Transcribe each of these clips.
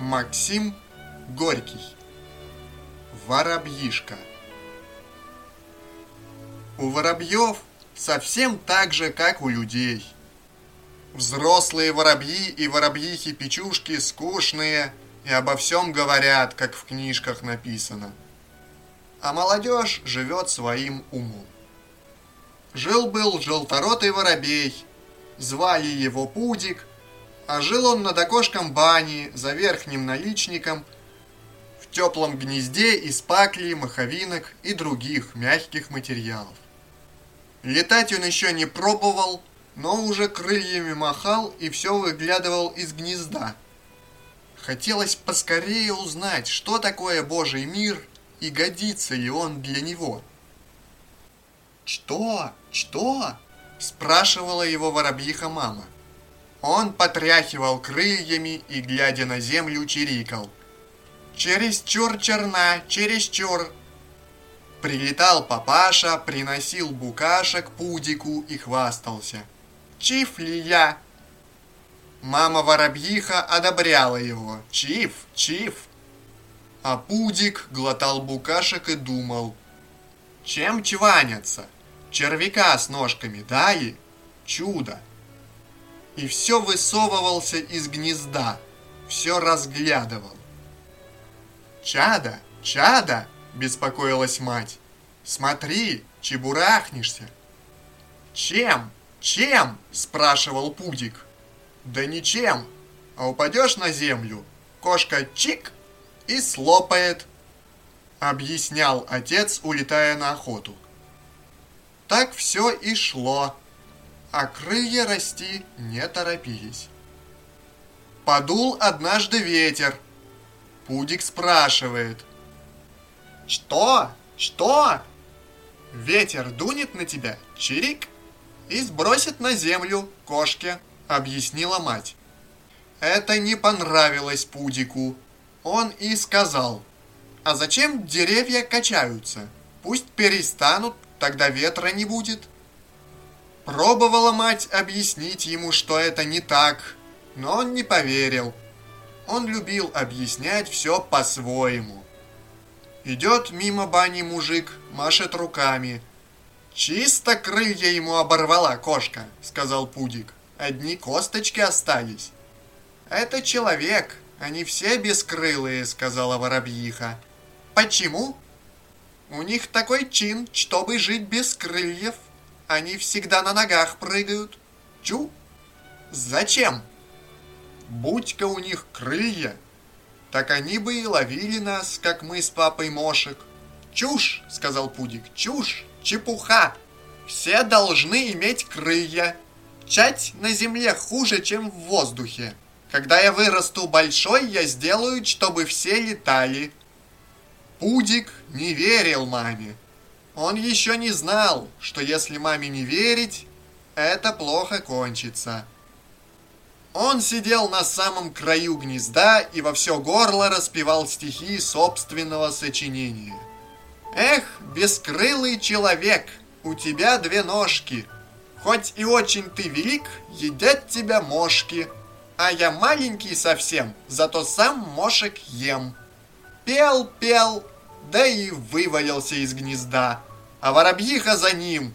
Максим Горький Воробьишка У воробьев совсем так же, как у людей. Взрослые воробьи и воробьихи-печушки скучные и обо всем говорят, как в книжках написано. А молодежь живет своим умом. Жил-был желторотый воробей, звали его Пудик, а жил он над окошком бани, за верхним наличником, в теплом гнезде из пакли, маховинок и других мягких материалов. Летать он еще не пробовал, но уже крыльями махал и все выглядывал из гнезда. Хотелось поскорее узнать, что такое Божий мир и годится ли он для него. «Что? Что?» – спрашивала его воробьиха мама. Он потряхивал крыльями и, глядя на землю, чирикал. «Чересчур черна, чересчур!» Прилетал папаша, приносил букашек пудику и хвастался. «Чиф ли я?» Мама воробьиха одобряла его. «Чиф, чиф!» А пудик глотал букашек и думал. «Чем чванятся? Червяка с ножками дали? Чудо!» И все высовывался из гнезда, все разглядывал. «Чада, чада!» – беспокоилась мать. «Смотри, чебурахнешься!» «Чем? Чем?» – спрашивал Пудик. «Да ничем, а упадешь на землю, кошка чик и слопает», – объяснял отец, улетая на охоту. Так все и шло а крылья расти не торопились. Подул однажды ветер. Пудик спрашивает. «Что? Что?» Ветер дунет на тебя, чирик, и сбросит на землю кошке, объяснила мать. Это не понравилось Пудику. Он и сказал, а зачем деревья качаются? Пусть перестанут, тогда ветра не будет. Пробовала мать объяснить ему, что это не так, но он не поверил. Он любил объяснять все по-своему. Идет мимо бани мужик, машет руками. «Чисто крылья ему оборвала кошка», — сказал Пудик. «Одни косточки остались». «Это человек, они все бескрылые», — сказала воробьиха. «Почему?» «У них такой чин, чтобы жить без крыльев», они всегда на ногах прыгают. Чу? Зачем? Будь-ка у них крылья, так они бы и ловили нас, как мы с папой Мошек. Чушь, сказал Пудик, чушь, чепуха. Все должны иметь крылья. Чать на земле хуже, чем в воздухе. Когда я вырасту большой, я сделаю, чтобы все летали. Пудик не верил маме. Он еще не знал, что если маме не верить, это плохо кончится. Он сидел на самом краю гнезда и во все горло распевал стихи собственного сочинения. «Эх, бескрылый человек, у тебя две ножки, хоть и очень ты велик, едят тебя мошки, а я маленький совсем, зато сам мошек ем». Пел, пел, да и вывалился из гнезда, а воробьиха за ним,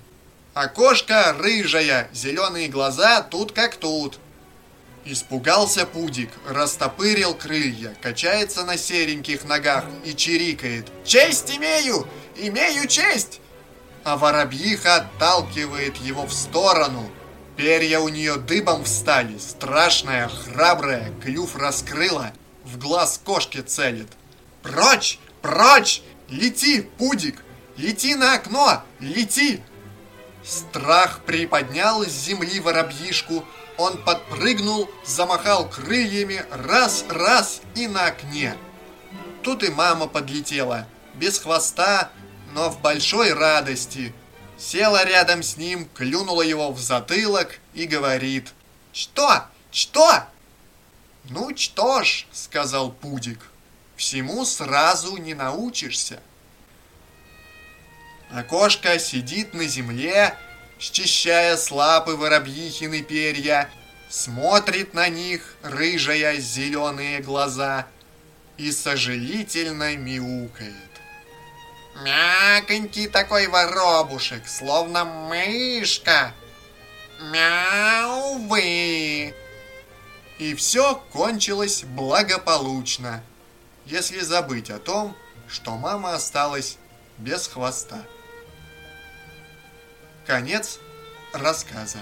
а кошка рыжая, зеленые глаза тут как тут. Испугался Пудик, растопырил крылья, качается на сереньких ногах и чирикает. «Честь имею! Имею честь!» А воробьиха отталкивает его в сторону. Перья у нее дыбом встали, страшная, храбрая, клюв раскрыла, в глаз кошки целит. «Прочь! Прочь! Лети, Пудик! Лети на окно! Лети!» Страх приподнял с земли воробьишку. Он подпрыгнул, замахал крыльями раз-раз и на окне. Тут и мама подлетела, без хвоста, но в большой радости. Села рядом с ним, клюнула его в затылок и говорит. «Что? Что?» «Ну, что ж», — сказал Пудик, — «всему сразу не научишься». А кошка сидит на земле, счищая с лапы воробьихины перья, смотрит на них рыжая зеленые глаза и сожалительно мяукает. Мяконький такой воробушек, словно мышка. Мяу вы. И все кончилось благополучно, если забыть о том, что мама осталась без хвоста. Конец рассказа.